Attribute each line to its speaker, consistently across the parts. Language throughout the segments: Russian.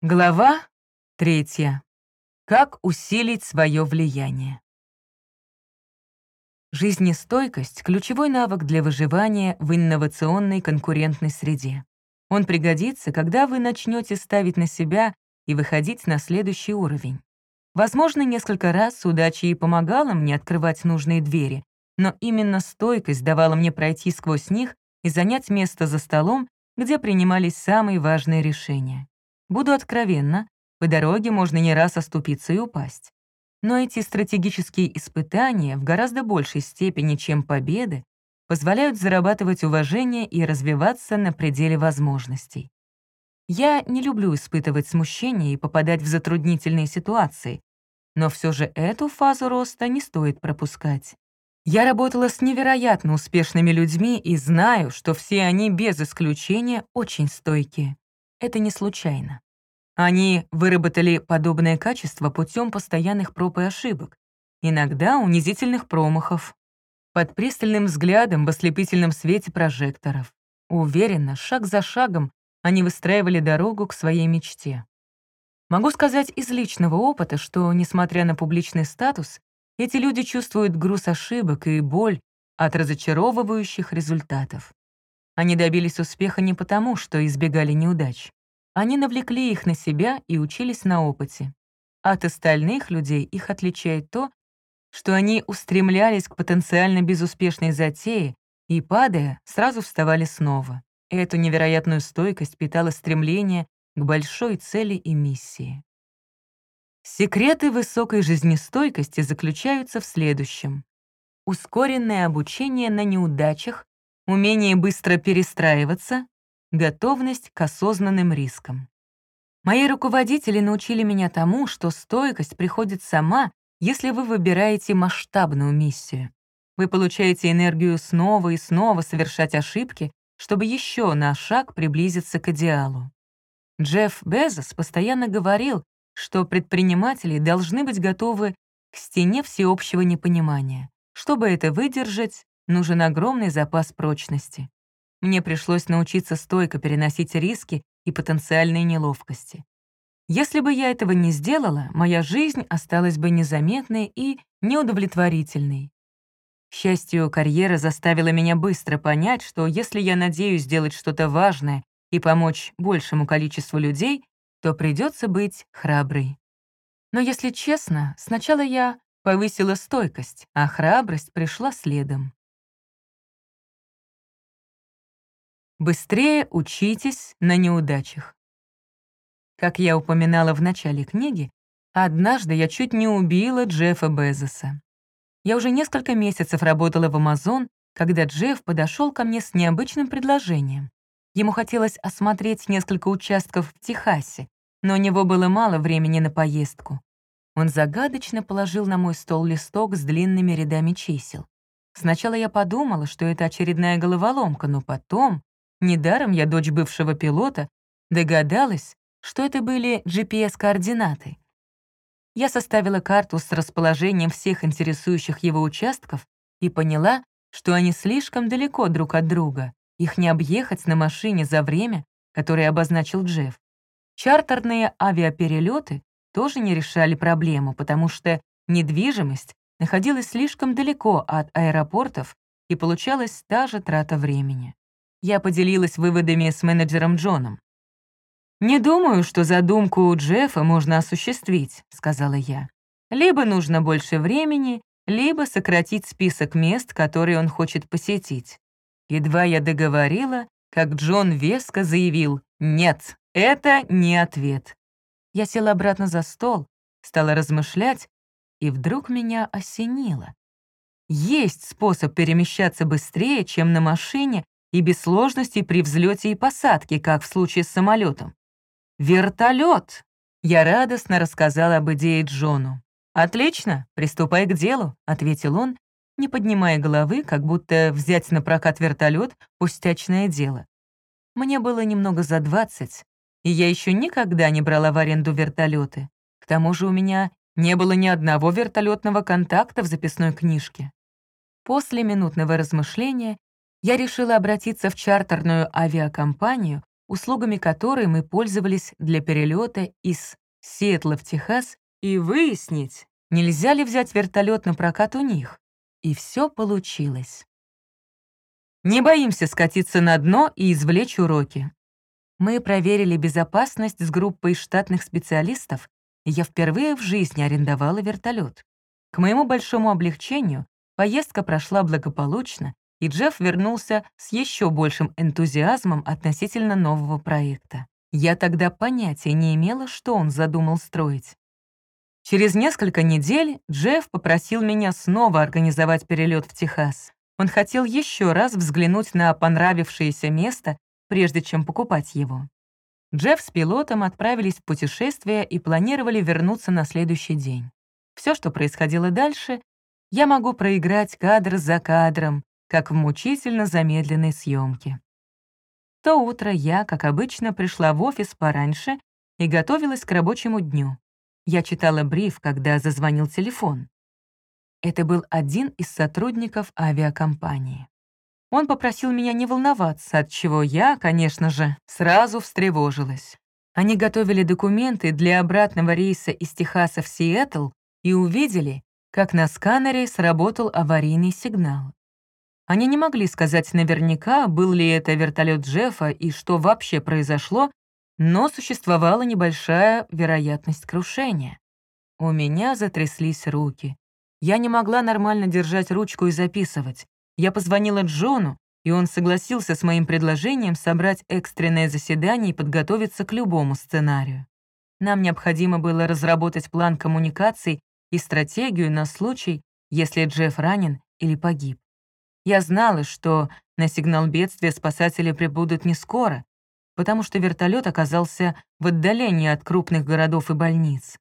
Speaker 1: Глава третья. Как усилить свое влияние. Жизнестойкость — ключевой навык для выживания в инновационной конкурентной среде. Он пригодится, когда вы начнете ставить на себя и выходить на следующий уровень. Возможно, несколько раз удача и помогала мне открывать нужные двери, но именно стойкость давала мне пройти сквозь них и занять место за столом, где принимались самые важные решения. Буду откровенна, по дороге можно не раз оступиться и упасть. Но эти стратегические испытания в гораздо большей степени, чем победы, позволяют зарабатывать уважение и развиваться на пределе возможностей. Я не люблю испытывать смущение и попадать в затруднительные ситуации, но все же эту фазу роста не стоит пропускать. Я работала с невероятно успешными людьми и знаю, что все они без исключения очень стойкие. Это не случайно. Они выработали подобное качество путем постоянных проб и ошибок, иногда унизительных промахов, под пристальным взглядом в ослепительном свете прожекторов. Уверенно, шаг за шагом, они выстраивали дорогу к своей мечте. Могу сказать из личного опыта, что, несмотря на публичный статус, эти люди чувствуют груз ошибок и боль от разочаровывающих результатов. Они добились успеха не потому, что избегали неудач. Они навлекли их на себя и учились на опыте. От остальных людей их отличает то, что они устремлялись к потенциально безуспешной затее и, падая, сразу вставали снова. Эту невероятную стойкость питало стремление к большой цели и миссии. Секреты высокой жизнестойкости заключаются в следующем. Ускоренное обучение на неудачах, умение быстро перестраиваться, готовность к осознанным рискам. Мои руководители научили меня тому, что стойкость приходит сама, если вы выбираете масштабную миссию. Вы получаете энергию снова и снова совершать ошибки, чтобы еще на шаг приблизиться к идеалу. Джефф Безос постоянно говорил, что предприниматели должны быть готовы к стене всеобщего непонимания. Чтобы это выдержать, нужен огромный запас прочности. Мне пришлось научиться стойко переносить риски и потенциальные неловкости. Если бы я этого не сделала, моя жизнь осталась бы незаметной и неудовлетворительной. К счастью, карьера заставила меня быстро понять, что если я надеюсь сделать что-то важное и помочь большему количеству людей, то придется быть храброй. Но если честно, сначала я повысила стойкость, а храбрость пришла следом. Быстрее учитесь на неудачах. Как я упоминала в начале книги, однажды я чуть не убила Джеффа Безоса. Я уже несколько месяцев работала в Amazon, когда Джефф подошел ко мне с необычным предложением. Ему хотелось осмотреть несколько участков в Техасе, но у него было мало времени на поездку. Он загадочно положил на мой стол листок с длинными рядами чисел. Сначала я подумала, что это очередная головоломка, но потом Недаром я, дочь бывшего пилота, догадалась, что это были GPS-координаты. Я составила карту с расположением всех интересующих его участков и поняла, что они слишком далеко друг от друга, их не объехать на машине за время, которое обозначил Джефф. Чартерные авиаперелеты тоже не решали проблему, потому что недвижимость находилась слишком далеко от аэропортов и получалась та же трата времени. Я поделилась выводами с менеджером Джоном. «Не думаю, что задумку Джеффа можно осуществить», — сказала я. «Либо нужно больше времени, либо сократить список мест, которые он хочет посетить». Едва я договорила, как Джон веско заявил «Нет, это не ответ». Я села обратно за стол, стала размышлять, и вдруг меня осенило. Есть способ перемещаться быстрее, чем на машине, и без сложностей при взлете и посадке, как в случае с самолетом. Вертолет! Я радостно рассказала об идее Джону. «Отлично, приступай к делу», — ответил он, не поднимая головы, как будто взять на прокат вертолет — пустячное дело. Мне было немного за двадцать, и я еще никогда не брала в аренду вертолеты. К тому же у меня не было ни одного вертолетного контакта в записной книжке. После минутного размышления я решила обратиться в чартерную авиакомпанию, услугами которой мы пользовались для перелета из Сиэтла в Техас и выяснить, нельзя ли взять вертолет на прокат у них. И все получилось. Не боимся скатиться на дно и извлечь уроки. Мы проверили безопасность с группой штатных специалистов, и я впервые в жизни арендовала вертолет. К моему большому облегчению поездка прошла благополучно, и Джефф вернулся с еще большим энтузиазмом относительно нового проекта. Я тогда понятия не имела, что он задумал строить. Через несколько недель Джефф попросил меня снова организовать перелет в Техас. Он хотел еще раз взглянуть на понравившееся место, прежде чем покупать его. Джефф с пилотом отправились в путешествие и планировали вернуться на следующий день. Все, что происходило дальше, я могу проиграть кадр за кадром, как в мучительно замедленной съемке. То утро я, как обычно, пришла в офис пораньше и готовилась к рабочему дню. Я читала бриф, когда зазвонил телефон. Это был один из сотрудников авиакомпании. Он попросил меня не волноваться, от чего я, конечно же, сразу встревожилась. Они готовили документы для обратного рейса из Техаса в Сиэтл и увидели, как на сканере сработал аварийный сигнал. Они не могли сказать наверняка, был ли это вертолет Джеффа и что вообще произошло, но существовала небольшая вероятность крушения. У меня затряслись руки. Я не могла нормально держать ручку и записывать. Я позвонила Джону, и он согласился с моим предложением собрать экстренное заседание и подготовиться к любому сценарию. Нам необходимо было разработать план коммуникаций и стратегию на случай, если Джефф ранен или погиб. Я знала, что на сигнал бедствия спасатели прибудут не скоро, потому что вертолет оказался в отдалении от крупных городов и больниц.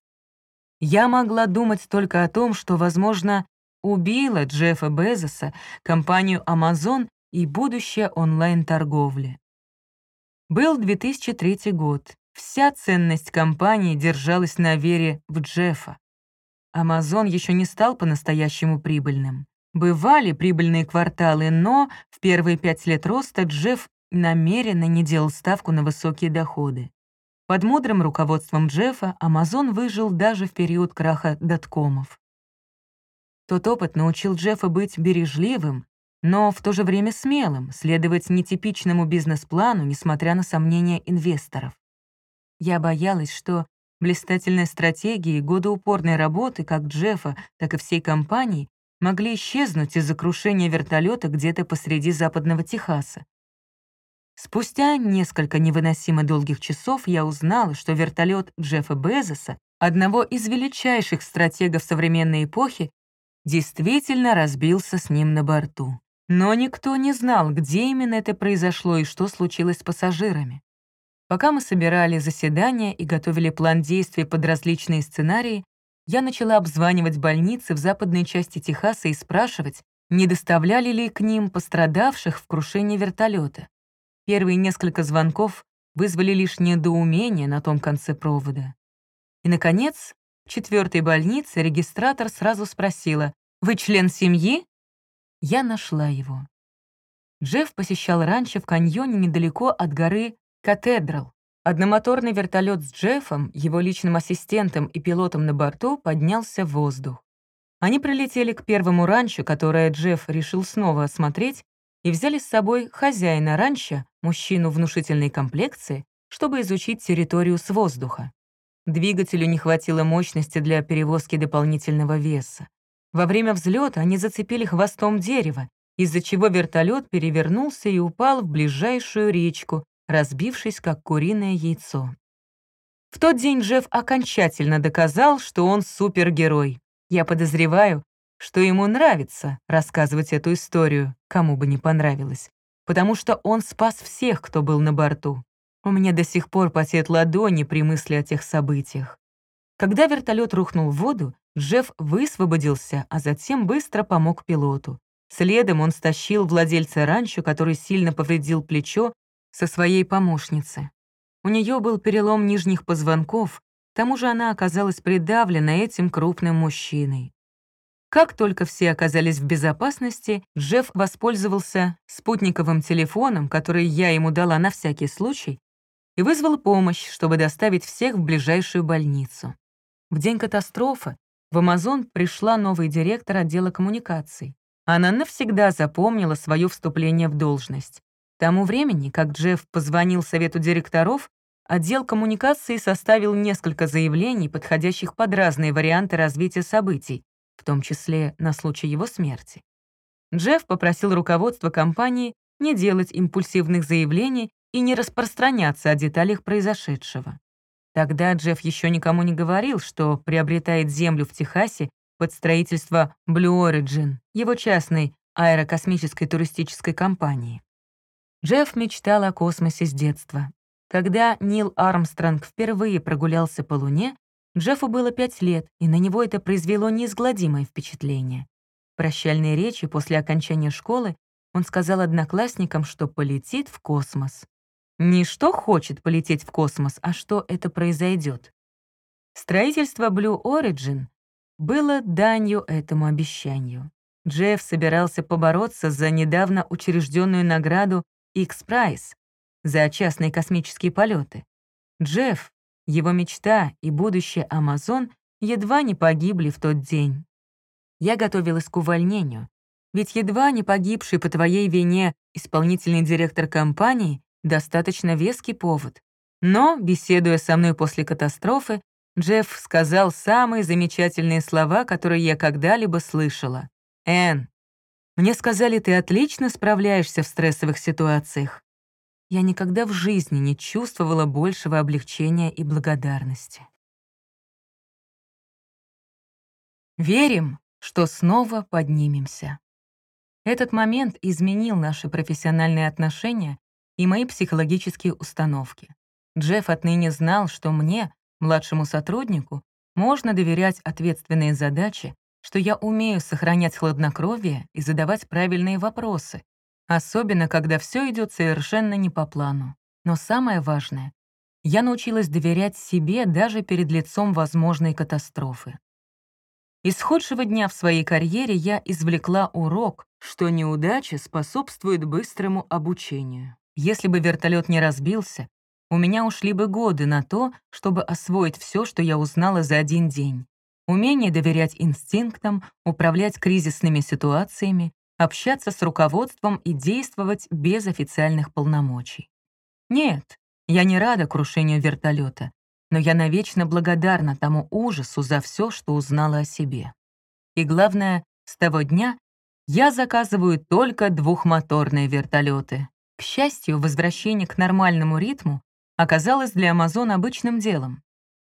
Speaker 1: Я могла думать только о том, что, возможно, убила Джеффа Безоса, компанию Amazon и будущее онлайн-торговли. Был 2003 год. Вся ценность компании держалась на вере в Джеффа. Amazon еще не стал по-настоящему прибыльным. Бывали прибыльные кварталы, но в первые пять лет роста Джефф намеренно не делал ставку на высокие доходы. Под мудрым руководством Джеффа Amazon выжил даже в период краха доткомов. Тот опыт научил Джеффа быть бережливым, но в то же время смелым, следовать нетипичному бизнес-плану, несмотря на сомнения инвесторов. Я боялась, что блистательные стратегии годы упорной работы как Джеффа, так и всей компании могли исчезнуть из-за крушения вертолета где-то посреди западного Техаса. Спустя несколько невыносимо долгих часов я узнала, что вертолет Джеффа Безоса, одного из величайших стратегов современной эпохи, действительно разбился с ним на борту. Но никто не знал, где именно это произошло и что случилось с пассажирами. Пока мы собирали заседания и готовили план действий под различные сценарии, я начала обзванивать больницы в западной части Техаса и спрашивать, не доставляли ли к ним пострадавших в крушении вертолета. Первые несколько звонков вызвали лишь недоумение на том конце провода. И, наконец, в четвертой больнице регистратор сразу спросила, «Вы член семьи?» Я нашла его. Джефф посещал раньше в каньоне недалеко от горы Катедрал. Одномоторный вертолет с Джеффом, его личным ассистентом и пилотом на борту поднялся в воздух. Они прилетели к первому ранчо, которое Джефф решил снова осмотреть, и взяли с собой хозяина ранчо, мужчину внушительной комплекции, чтобы изучить территорию с воздуха. Двигателю не хватило мощности для перевозки дополнительного веса. Во время взлета они зацепили хвостом дерево, из-за чего вертолет перевернулся и упал в ближайшую речку, разбившись как куриное яйцо. В тот день Джефф окончательно доказал, что он супергерой. Я подозреваю, что ему нравится рассказывать эту историю, кому бы не понравилось, потому что он спас всех, кто был на борту. У меня до сих пор потеют ладони при мысли о тех событиях. Когда вертолет рухнул в воду, Джефф высвободился, а затем быстро помог пилоту. Следом он стащил владельца ранчо, который сильно повредил плечо со своей помощницы. У нее был перелом нижних позвонков, к тому же она оказалась придавлена этим крупным мужчиной. Как только все оказались в безопасности, Джефф воспользовался спутниковым телефоном, который я ему дала на всякий случай, и вызвал помощь, чтобы доставить всех в ближайшую больницу. В день катастрофы в Амазон пришла новый директор отдела коммуникаций. Она навсегда запомнила свое вступление в должность. К тому времени, как Джефф позвонил совету директоров, отдел коммуникации составил несколько заявлений, подходящих под разные варианты развития событий, в том числе на случай его смерти. Джефф попросил руководство компании не делать импульсивных заявлений и не распространяться о деталях произошедшего. Тогда Джефф еще никому не говорил, что приобретает землю в Техасе под строительство Blue Origin, его частной аэрокосмической туристической компании. Джефф мечтал о космосе с детства. Когда Нил Армстронг впервые прогулялся по Луне, Джеффу было пять лет, и на него это произвело неизгладимое впечатление. В прощальной речи после окончания школы он сказал одноклассникам, что полетит в космос. Не что хочет полететь в космос, а что это произойдет. Строительство Blue Origin было данью этому обещанию. Джефф собирался побороться за недавно учрежденную награду X-Prize за частные космические полеты. Джефф, его мечта и будущее Амазон едва не погибли в тот день. Я готовилась к увольнению, ведь едва не погибший по твоей вине исполнительный директор компании — достаточно веский повод. Но, беседуя со мной после катастрофы, Джефф сказал самые замечательные слова, которые я когда-либо слышала. «Энн, мне сказали, ты отлично справляешься в стрессовых ситуациях. Я никогда в жизни не чувствовала большего облегчения и благодарности. Верим, что снова поднимемся. Этот момент изменил наши профессиональные отношения и мои психологические установки. Джефф отныне знал, что мне, младшему сотруднику, можно доверять ответственные задачи, что я умею сохранять хладнокровие и задавать правильные вопросы, особенно когда все идет совершенно не по плану. Но самое важное, я научилась доверять себе даже перед лицом возможной катастрофы. Из худшего дня в своей карьере я извлекла урок, что неудача способствует быстрому обучению. Если бы вертолет не разбился, у меня ушли бы годы на то, чтобы освоить все, что я узнала за один день. Умение доверять инстинктам, управлять кризисными ситуациями, общаться с руководством и действовать без официальных полномочий. Нет, я не рада крушению вертолета, но я навечно благодарна тому ужасу за все, что узнала о себе. И главное, с того дня я заказываю только двухмоторные вертолеты. К счастью, возвращение к нормальному ритму оказалось для Amazon обычным делом.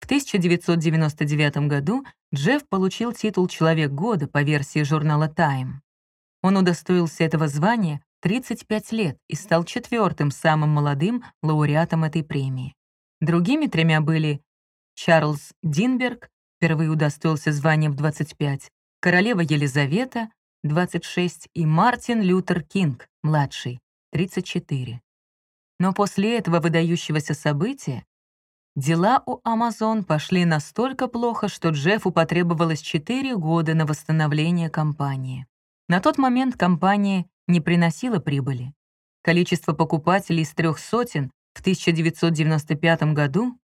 Speaker 1: В 1999 году Джефф получил титул «Человек года» по версии журнала Time. Он удостоился этого звания 35 лет и стал четвертым самым молодым лауреатом этой премии. Другими тремя были Чарльз Динберг, впервые удостоился звания в 25, королева Елизавета, 26, и Мартин Лютер Кинг, младший, 34. Но после этого выдающегося события дела у Amazon пошли настолько плохо, что Джеффу потребовалось 4 года на восстановление компании. На тот момент компания не приносила прибыли. Количество покупателей из трех сотен в 1995 году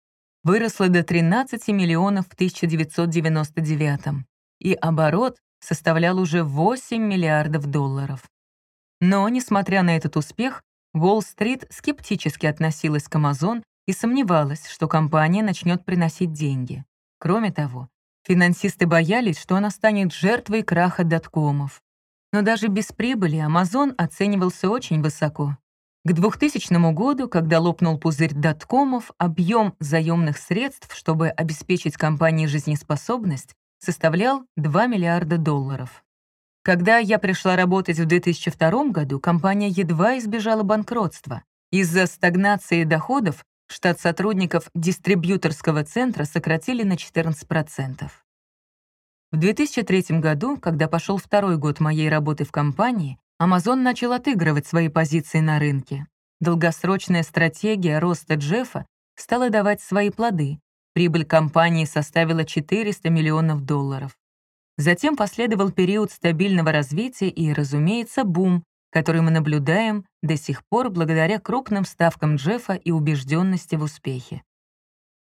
Speaker 1: выросла до 13 миллионов в 1999, и оборот составлял уже 8 миллиардов долларов. Но, несмотря на этот успех, Уолл-стрит скептически относилась к Amazon и сомневалась, что компания начнет приносить деньги. Кроме того, финансисты боялись, что она станет жертвой краха доткомов. Но даже без прибыли Amazon оценивался очень высоко. К 2000 году, когда лопнул пузырь доткомов, объем заемных средств, чтобы обеспечить компании жизнеспособность, составлял 2 миллиарда долларов. Когда я пришла работать в 2002 году, компания едва избежала банкротства. Из-за стагнации доходов штат сотрудников дистрибьюторского центра сократили на 14%. В 2003 году, когда пошел второй год моей работы в компании, Amazon начал отыгрывать свои позиции на рынке. Долгосрочная стратегия роста Джеффа стала давать свои плоды. Прибыль компании составила 400 миллионов долларов. Затем последовал период стабильного развития и, разумеется, бум, который мы наблюдаем до сих пор благодаря крупным ставкам Джеффа и убежденности в успехе.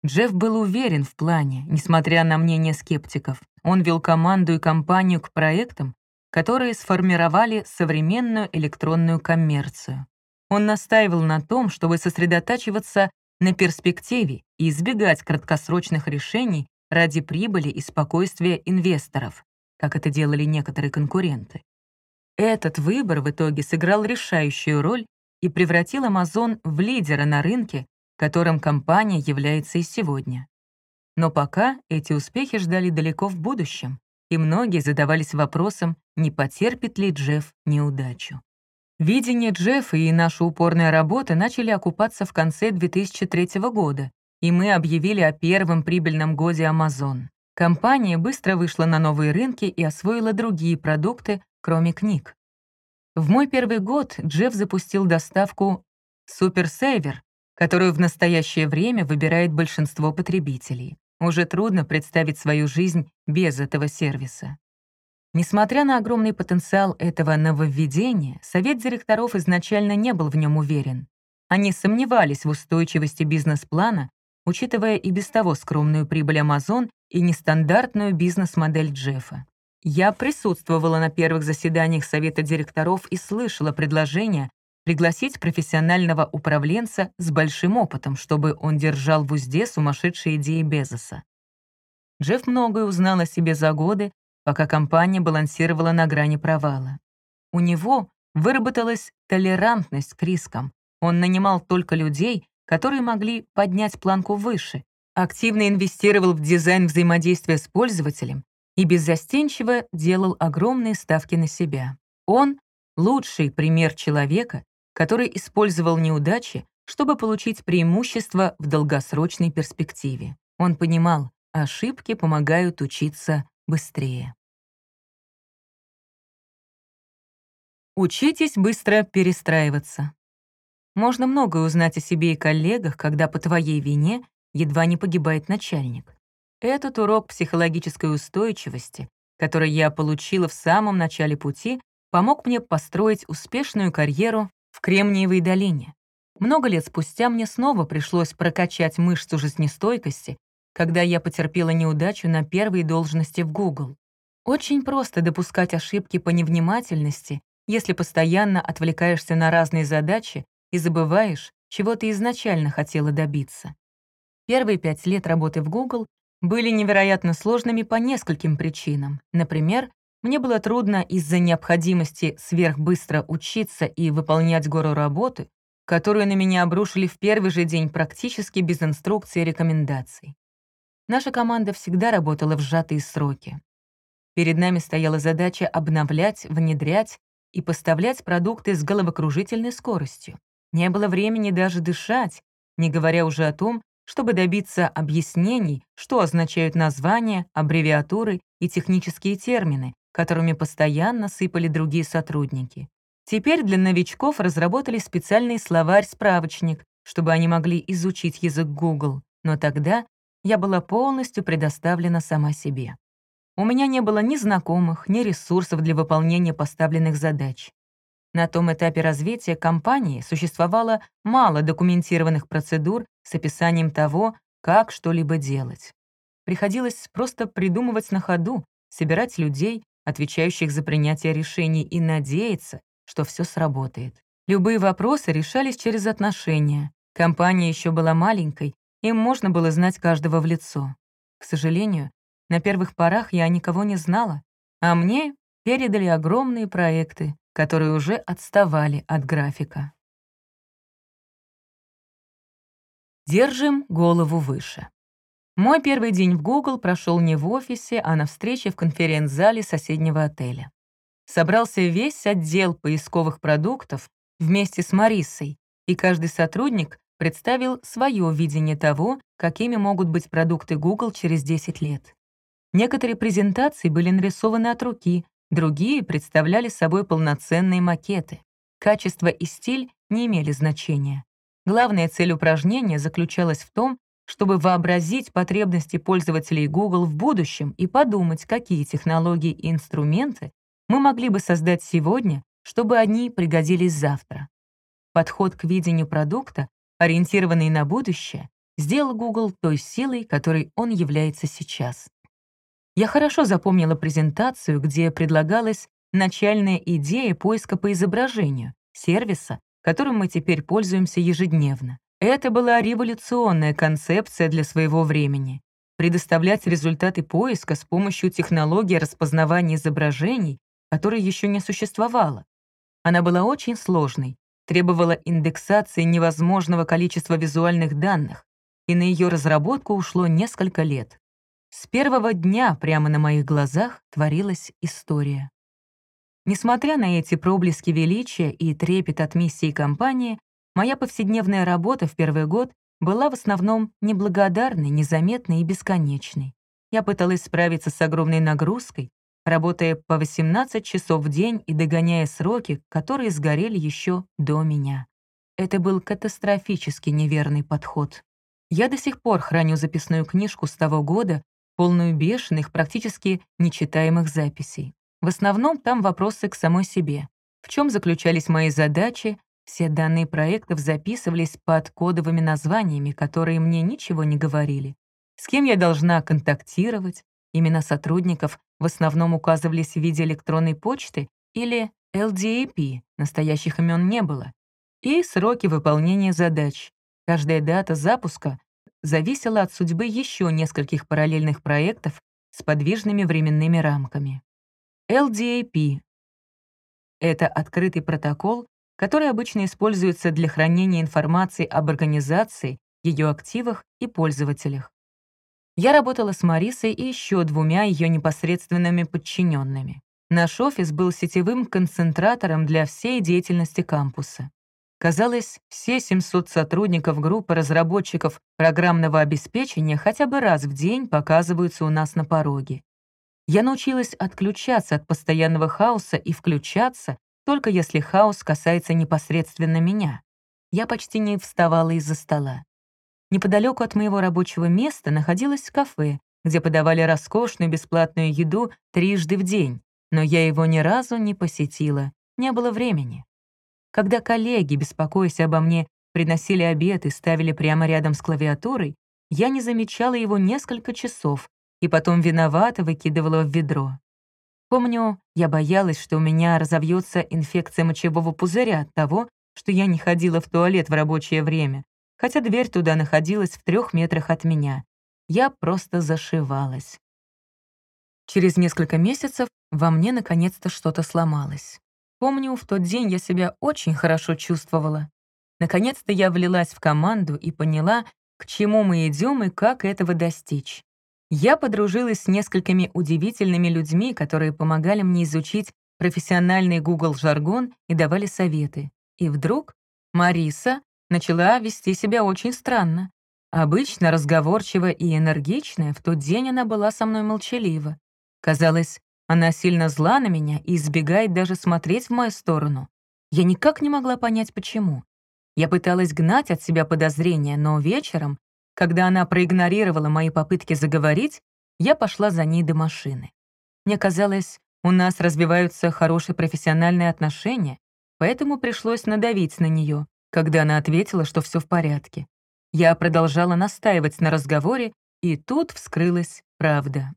Speaker 1: Джефф был уверен в плане, несмотря на мнение скептиков. Он вел команду и компанию к проектам, которые сформировали современную электронную коммерцию. Он настаивал на том, чтобы сосредотачиваться на перспективе и избегать краткосрочных решений ради прибыли и спокойствия инвесторов, как это делали некоторые конкуренты. Этот выбор в итоге сыграл решающую роль и превратил Amazon в лидера на рынке, которым компания является и сегодня. Но пока эти успехи ждали далеко в будущем, и многие задавались вопросом, не потерпит ли Джефф неудачу. Видение Джеффа и наша упорная работа начали окупаться в конце 2003 года, и мы объявили о первом прибыльном годе Amazon. Компания быстро вышла на новые рынки и освоила другие продукты, кроме книг. В мой первый год Джефф запустил доставку Saver, которую в настоящее время выбирает большинство потребителей. Уже трудно представить свою жизнь без этого сервиса. Несмотря на огромный потенциал этого нововведения, совет директоров изначально не был в нем уверен. Они сомневались в устойчивости бизнес-плана, учитывая и без того скромную прибыль Amazon и нестандартную бизнес-модель Джеффа. Я присутствовала на первых заседаниях совета директоров и слышала предложение пригласить профессионального управленца с большим опытом, чтобы он держал в узде сумасшедшие идеи Безоса. Джефф многое узнал о себе за годы, пока компания балансировала на грани провала. У него выработалась толерантность к рискам. Он нанимал только людей, которые могли поднять планку выше, активно инвестировал в дизайн взаимодействия с пользователем и беззастенчиво делал огромные ставки на себя. Он — лучший пример человека, который использовал неудачи, чтобы получить преимущество в долгосрочной перспективе. Он понимал, ошибки помогают учиться быстрее. Учитесь быстро перестраиваться. Можно многое узнать о себе и коллегах, когда по твоей вине едва не погибает начальник. Этот урок психологической устойчивости, который я получила в самом начале пути, помог мне построить успешную карьеру в Кремниевой долине. Много лет спустя мне снова пришлось прокачать мышцу жизнестойкости, когда я потерпела неудачу на первой должности в Google. Очень просто допускать ошибки по невнимательности, если постоянно отвлекаешься на разные задачи и забываешь, чего ты изначально хотела добиться. Первые пять лет работы в Google были невероятно сложными по нескольким причинам. Например, мне было трудно из-за необходимости сверхбыстро учиться и выполнять гору работы, которую на меня обрушили в первый же день практически без инструкций и рекомендаций. Наша команда всегда работала в сжатые сроки. Перед нами стояла задача обновлять, внедрять и поставлять продукты с головокружительной скоростью. Не было времени даже дышать, не говоря уже о том, чтобы добиться объяснений, что означают названия, аббревиатуры и технические термины, которыми постоянно сыпали другие сотрудники. Теперь для новичков разработали специальный словарь-справочник, чтобы они могли изучить язык Google, но тогда я была полностью предоставлена сама себе. У меня не было ни знакомых, ни ресурсов для выполнения поставленных задач. На том этапе развития компании существовало мало документированных процедур с описанием того, как что-либо делать. Приходилось просто придумывать на ходу, собирать людей, отвечающих за принятие решений, и надеяться, что все сработает. Любые вопросы решались через отношения. Компания еще была маленькой, им можно было знать каждого в лицо. К сожалению, на первых порах я никого не знала, а мне передали огромные проекты, которые уже отставали от графика. Держим голову выше. Мой первый день в Google прошел не в офисе, а на встрече в конференц-зале соседнего отеля. Собрался весь отдел поисковых продуктов вместе с Марисой, и каждый сотрудник представил свое видение того, какими могут быть продукты Google через 10 лет. Некоторые презентации были нарисованы от руки, другие представляли собой полноценные макеты. Качество и стиль не имели значения. Главная цель упражнения заключалась в том, чтобы вообразить потребности пользователей Google в будущем и подумать, какие технологии и инструменты мы могли бы создать сегодня, чтобы они пригодились завтра. Подход к видению продукта, ориентированный на будущее, сделал Google той силой, которой он является сейчас. Я хорошо запомнила презентацию, где предлагалась начальная идея поиска по изображению, сервиса, которым мы теперь пользуемся ежедневно. Это была революционная концепция для своего времени. Предоставлять результаты поиска с помощью технологии распознавания изображений, которой еще не существовало. Она была очень сложной, требовала индексации невозможного количества визуальных данных, и на ее разработку ушло несколько лет. С первого дня прямо на моих глазах творилась история. Несмотря на эти проблески величия и трепет от миссии компании, моя повседневная работа в первый год была в основном неблагодарной, незаметной и бесконечной. Я пыталась справиться с огромной нагрузкой, работая по 18 часов в день и догоняя сроки, которые сгорели еще до меня. Это был катастрофически неверный подход. Я до сих пор храню записную книжку с того года, полную бешеных, практически нечитаемых записей. В основном там вопросы к самой себе. В чем заключались мои задачи, все данные проектов записывались под кодовыми названиями, которые мне ничего не говорили. С кем я должна контактировать, имена сотрудников в основном указывались в виде электронной почты или LDAP, настоящих имен не было, и сроки выполнения задач. Каждая дата запуска зависела от судьбы еще нескольких параллельных проектов с подвижными временными рамками. LDAP — это открытый протокол, который обычно используется для хранения информации об организации, ее активах и пользователях. Я работала с Марисой и еще двумя ее непосредственными подчиненными. Наш офис был сетевым концентратором для всей деятельности кампуса. Казалось, все 700 сотрудников группы разработчиков программного обеспечения хотя бы раз в день показываются у нас на пороге. Я научилась отключаться от постоянного хаоса и включаться, только если хаос касается непосредственно меня. Я почти не вставала из-за стола. Неподалеку от моего рабочего места находилось кафе, где подавали роскошную бесплатную еду трижды в день, но я его ни разу не посетила, не было времени. Когда коллеги, беспокоясь обо мне, приносили обед и ставили прямо рядом с клавиатурой, я не замечала его несколько часов и потом виновато выкидывала в ведро. Помню, я боялась, что у меня разовьется инфекция мочевого пузыря от того, что я не ходила в туалет в рабочее время, хотя дверь туда находилась в трех метрах от меня. Я просто зашивалась. Через несколько месяцев во мне наконец-то что-то сломалось. Помню, в тот день я себя очень хорошо чувствовала. Наконец-то я влилась в команду и поняла, к чему мы идем и как этого достичь. Я подружилась с несколькими удивительными людьми, которые помогали мне изучить профессиональный Google-жаргон и давали советы. И вдруг Мариса начала вести себя очень странно. Обычно разговорчивая и энергичная, в тот день она была со мной молчалива. Казалось, она сильно зла на меня и избегает даже смотреть в мою сторону. Я никак не могла понять, почему. Я пыталась гнать от себя подозрения, но вечером, когда она проигнорировала мои попытки заговорить, я пошла за ней до машины. Мне казалось, у нас развиваются хорошие профессиональные отношения, поэтому пришлось надавить на нее, когда она ответила, что все в порядке. Я продолжала настаивать на разговоре, и тут вскрылась правда.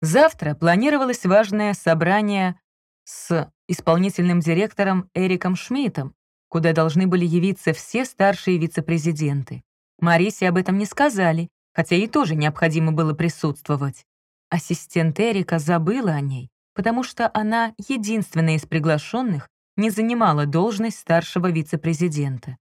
Speaker 1: Завтра планировалось важное собрание с исполнительным директором Эриком Шмидтом, куда должны были явиться все старшие вице-президенты. Марисе об этом не сказали, хотя ей тоже необходимо было присутствовать. Ассистент Эрика забыла о ней, потому что она единственная из приглашенных, не занимала должность старшего вице-президента.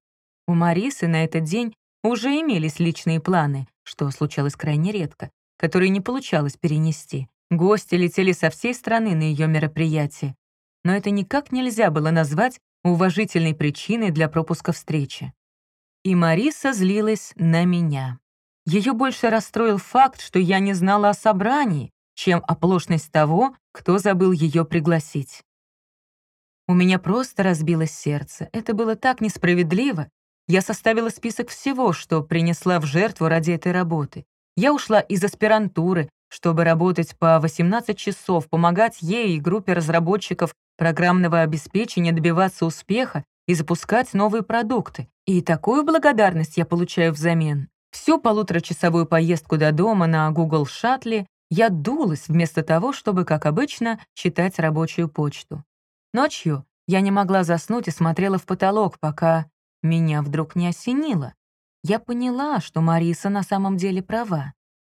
Speaker 1: У Марисы на этот день уже имелись личные планы, что случалось крайне редко, которые не получалось перенести. Гости летели со всей страны на ее мероприятие. Но это никак нельзя было назвать уважительной причиной для пропуска встречи. И Мариса злилась на меня. Ее больше расстроил факт, что я не знала о собрании, чем оплошность того, кто забыл ее пригласить. У меня просто разбилось сердце. Это было так несправедливо. Я составила список всего, что принесла в жертву ради этой работы. Я ушла из аспирантуры, чтобы работать по 18 часов, помогать ей и группе разработчиков программного обеспечения добиваться успеха и запускать новые продукты. И такую благодарность я получаю взамен. Всю полуторачасовую поездку до дома на Google Шаттле я дулась вместо того, чтобы, как обычно, читать рабочую почту. Ночью я не могла заснуть и смотрела в потолок, пока меня вдруг не осенило. Я поняла, что Мариса на самом деле права.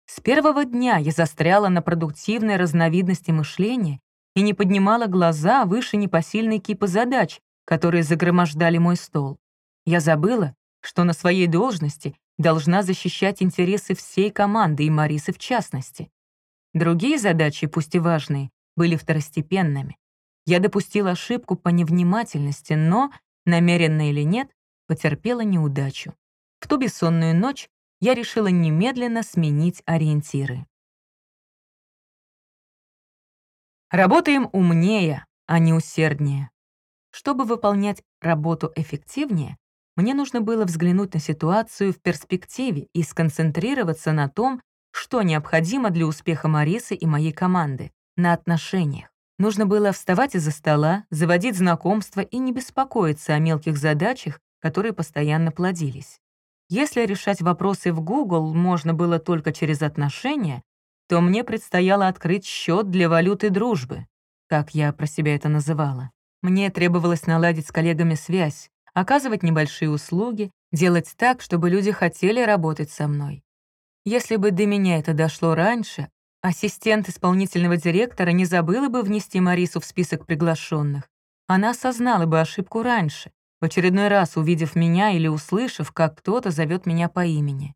Speaker 1: С первого дня я застряла на продуктивной разновидности мышления и не поднимала глаза выше непосильной кипы задач, которые загромождали мой стол. Я забыла, что на своей должности должна защищать интересы всей команды и Марисы в частности. Другие задачи, пусть и важные, были второстепенными. Я допустила ошибку по невнимательности, но, намеренно или нет, потерпела неудачу. В ту бессонную ночь я решила немедленно сменить ориентиры. Работаем умнее, а не усерднее. Чтобы выполнять работу эффективнее, мне нужно было взглянуть на ситуацию в перспективе и сконцентрироваться на том, что необходимо для успеха Марисы и моей команды, на отношениях. Нужно было вставать из-за стола, заводить знакомства и не беспокоиться о мелких задачах, которые постоянно плодились. Если решать вопросы в Google можно было только через отношения, то мне предстояло открыть счет для валюты дружбы, как я про себя это называла. Мне требовалось наладить с коллегами связь, оказывать небольшие услуги, делать так, чтобы люди хотели работать со мной. Если бы до меня это дошло раньше, ассистент исполнительного директора не забыла бы внести Марису в список приглашенных. Она осознала бы ошибку раньше, в очередной раз увидев меня или услышав, как кто-то зовет меня по имени.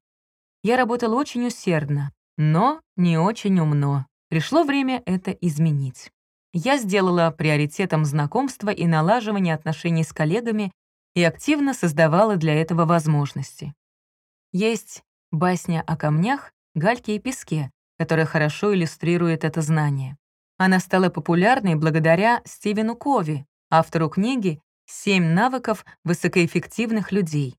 Speaker 1: Я работала очень усердно, но не очень умно. Пришло время это изменить. Я сделала приоритетом знакомства и налаживание отношений с коллегами и активно создавала для этого возможности. Есть басня о камнях, гальке и песке, которая хорошо иллюстрирует это знание. Она стала популярной благодаря Стивену Кови, автору книги «Семь навыков высокоэффективных людей».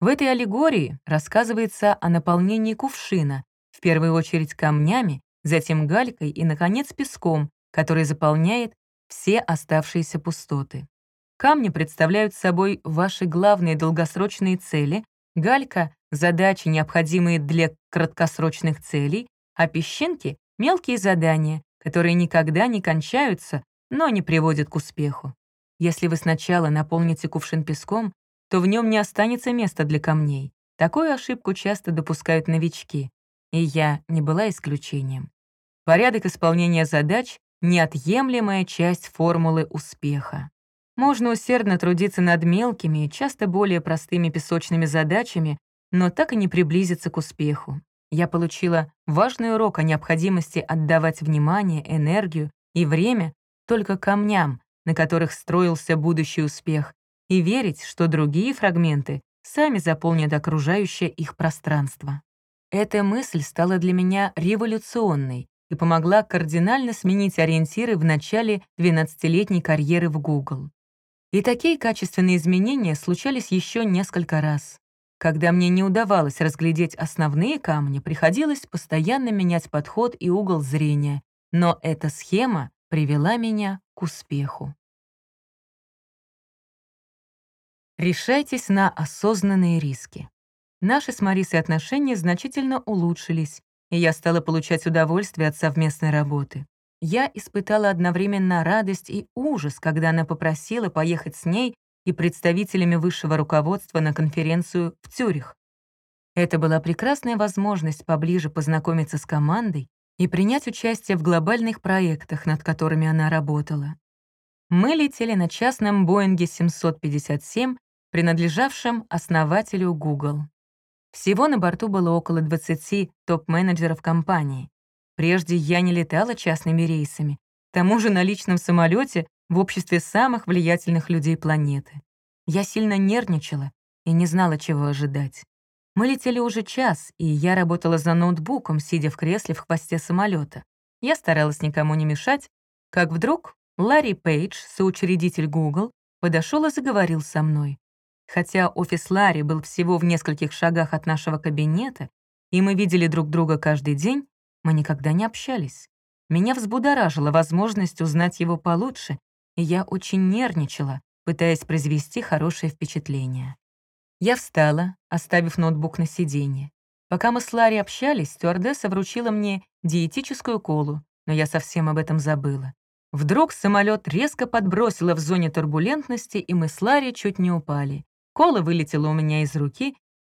Speaker 1: В этой аллегории рассказывается о наполнении кувшина, в первую очередь камнями, затем галькой и, наконец, песком, который заполняет все оставшиеся пустоты. Камни представляют собой ваши главные долгосрочные цели, галька — задачи, необходимые для краткосрочных целей, а песчинки — мелкие задания, которые никогда не кончаются, но не приводят к успеху. Если вы сначала наполните кувшин песком, то в нем не останется места для камней. Такую ошибку часто допускают новички, и я не была исключением. Порядок исполнения задач — неотъемлемая часть формулы успеха. Можно усердно трудиться над мелкими, часто более простыми песочными задачами, но так и не приблизиться к успеху. Я получила важный урок о необходимости отдавать внимание, энергию и время только камням, на которых строился будущий успех, и верить, что другие фрагменты сами заполнят окружающее их пространство. Эта мысль стала для меня революционной и помогла кардинально сменить ориентиры в начале 12-летней карьеры в Google. И такие качественные изменения случались еще несколько раз. Когда мне не удавалось разглядеть основные камни, приходилось постоянно менять подход и угол зрения, но эта схема привела меня к успеху. Решайтесь на осознанные риски. Наши с Марисой отношения значительно улучшились, и я стала получать удовольствие от совместной работы. Я испытала одновременно радость и ужас, когда она попросила поехать с ней и представителями высшего руководства на конференцию в Цюрих. Это была прекрасная возможность поближе познакомиться с командой и принять участие в глобальных проектах, над которыми она работала. Мы летели на частном Боинге 757, принадлежавшем основателю Google. Всего на борту было около 20 топ-менеджеров компании. Прежде я не летала частными рейсами. К тому же на личном самолете в обществе самых влиятельных людей планеты. Я сильно нервничала и не знала, чего ожидать. Мы летели уже час, и я работала за ноутбуком, сидя в кресле в хвосте самолета. Я старалась никому не мешать, как вдруг Ларри Пейдж, соучредитель Google, подошел и заговорил со мной. Хотя офис Ларри был всего в нескольких шагах от нашего кабинета, и мы видели друг друга каждый день, мы никогда не общались. Меня взбудоражила возможность узнать его получше и я очень нервничала, пытаясь произвести хорошее впечатление. Я встала, оставив ноутбук на сиденье. Пока мы с Ларри общались, стюардесса вручила мне диетическую колу, но я совсем об этом забыла. Вдруг самолет резко подбросило в зоне турбулентности, и мы с Ларри чуть не упали. Кола вылетела у меня из руки,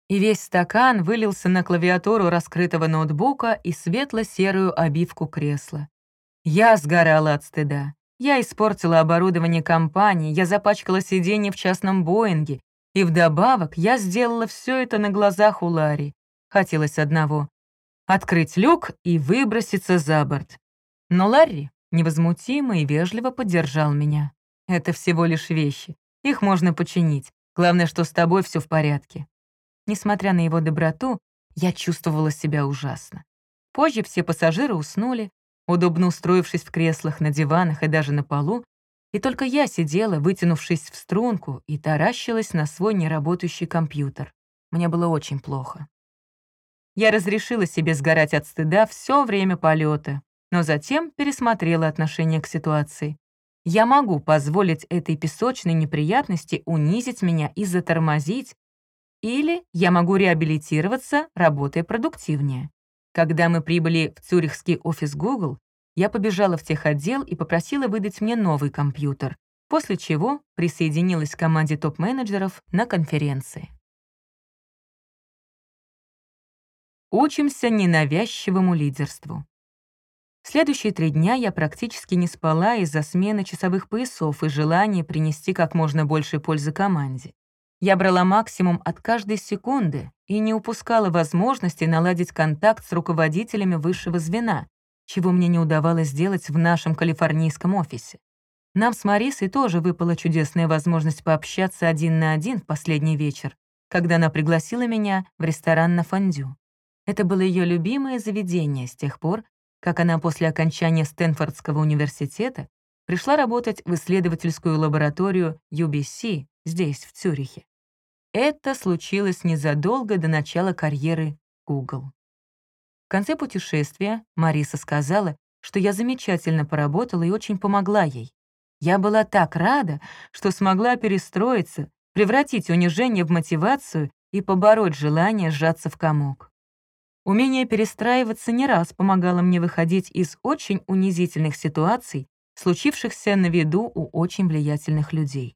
Speaker 1: и весь стакан вылился на клавиатуру раскрытого ноутбука и светло-серую обивку кресла. Я сгорала от стыда. Я испортила оборудование компании, я запачкала сиденье в частном Боинге, и вдобавок я сделала все это на глазах у Ларри. Хотелось одного — открыть люк и выброситься за борт. Но Ларри невозмутимо и вежливо поддержал меня. Это всего лишь вещи. Их можно починить. Главное, что с тобой все в порядке. Несмотря на его доброту, я чувствовала себя ужасно. Позже все пассажиры уснули, удобно устроившись в креслах, на диванах и даже на полу, и только я сидела, вытянувшись в струнку, и таращилась на свой неработающий компьютер. Мне было очень плохо. Я разрешила себе сгорать от стыда все время полета, но затем пересмотрела отношение к ситуации. Я могу позволить этой песочной неприятности унизить меня и затормозить, или я могу реабилитироваться, работая продуктивнее. Когда мы прибыли в цюрихский офис Google, я побежала в техотдел и попросила выдать мне новый компьютер, после чего присоединилась к команде топ-менеджеров на конференции. Учимся ненавязчивому лидерству. Следующие три дня я практически не спала из-за смены часовых поясов и желания принести как можно больше пользы команде. Я брала максимум от каждой секунды и не упускала возможности наладить контакт с руководителями высшего звена, чего мне не удавалось сделать в нашем калифорнийском офисе. Нам с Марисой тоже выпала чудесная возможность пообщаться один на один в последний вечер, когда она пригласила меня в ресторан на фондю. Это было ее любимое заведение с тех пор, как она после окончания Стэнфордского университета пришла работать в исследовательскую лабораторию UBC здесь, в Цюрихе. Это случилось незадолго до начала карьеры Google. В конце путешествия Мариса сказала, что я замечательно поработала и очень помогла ей. Я была так рада, что смогла перестроиться, превратить унижение в мотивацию и побороть желание сжаться в комок. Умение перестраиваться не раз помогало мне выходить из очень унизительных ситуаций, случившихся на виду у очень влиятельных людей.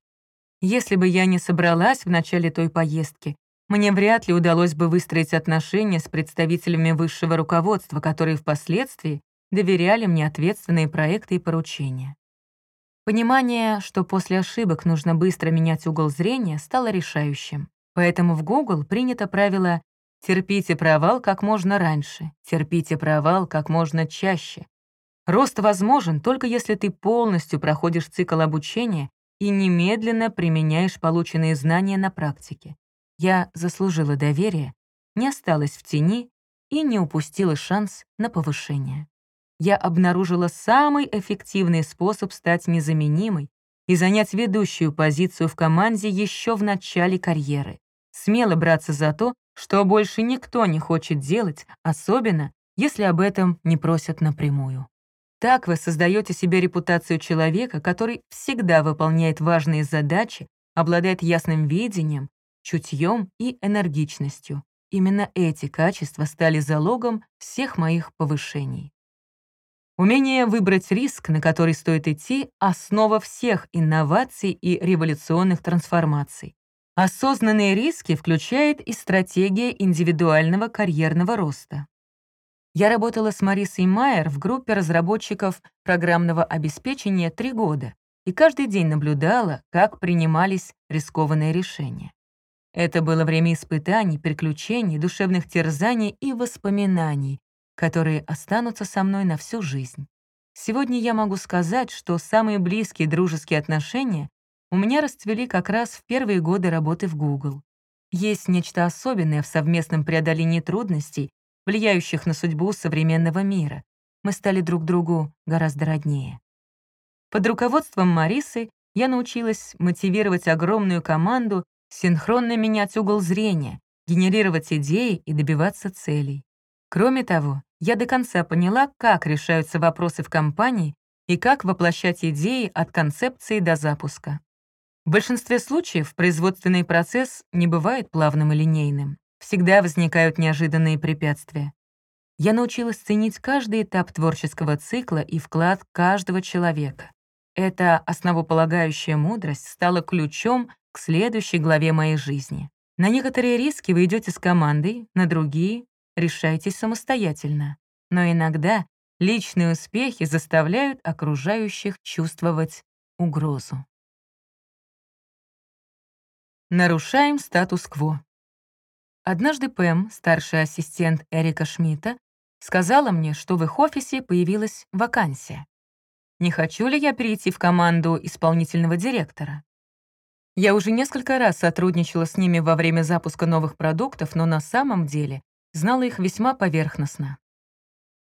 Speaker 1: Если бы я не собралась в начале той поездки, мне вряд ли удалось бы выстроить отношения с представителями высшего руководства, которые впоследствии доверяли мне ответственные проекты и поручения. Понимание, что после ошибок нужно быстро менять угол зрения, стало решающим. Поэтому в Google принято правило Терпите провал как можно раньше, терпите провал как можно чаще. Рост возможен только если ты полностью проходишь цикл обучения и немедленно применяешь полученные знания на практике. Я заслужила доверие, не осталась в тени и не упустила шанс на повышение. Я обнаружила самый эффективный способ стать незаменимой и занять ведущую позицию в команде еще в начале карьеры. Смело браться за то, что больше никто не хочет делать, особенно если об этом не просят напрямую. Так вы создаете себе репутацию человека, который всегда выполняет важные задачи, обладает ясным видением, чутьем и энергичностью. Именно эти качества стали залогом всех моих повышений. Умение выбрать риск, на который стоит идти, — основа всех инноваций и революционных трансформаций. Осознанные риски включает и стратегия индивидуального карьерного роста. Я работала с Марисой Майер в группе разработчиков программного обеспечения три года и каждый день наблюдала, как принимались рискованные решения. Это было время испытаний, приключений, душевных терзаний и воспоминаний, которые останутся со мной на всю жизнь. Сегодня я могу сказать, что самые близкие дружеские отношения у меня расцвели как раз в первые годы работы в Google. Есть нечто особенное в совместном преодолении трудностей, влияющих на судьбу современного мира. Мы стали друг другу гораздо роднее. Под руководством Марисы я научилась мотивировать огромную команду, синхронно менять угол зрения, генерировать идеи и добиваться целей. Кроме того, я до конца поняла, как решаются вопросы в компании и как воплощать идеи от концепции до запуска. В большинстве случаев производственный процесс не бывает плавным и линейным. Всегда возникают неожиданные препятствия. Я научилась ценить каждый этап творческого цикла и вклад каждого человека. Эта основополагающая мудрость стала ключом к следующей главе моей жизни. На некоторые риски вы идете с командой, на другие решайтесь самостоятельно. Но иногда личные успехи заставляют окружающих чувствовать угрозу. Нарушаем статус-кво. Однажды Пэм, старший ассистент Эрика Шмидта, сказала мне, что в их офисе появилась вакансия. Не хочу ли я перейти в команду исполнительного директора? Я уже несколько раз сотрудничала с ними во время запуска новых продуктов, но на самом деле знала их весьма поверхностно.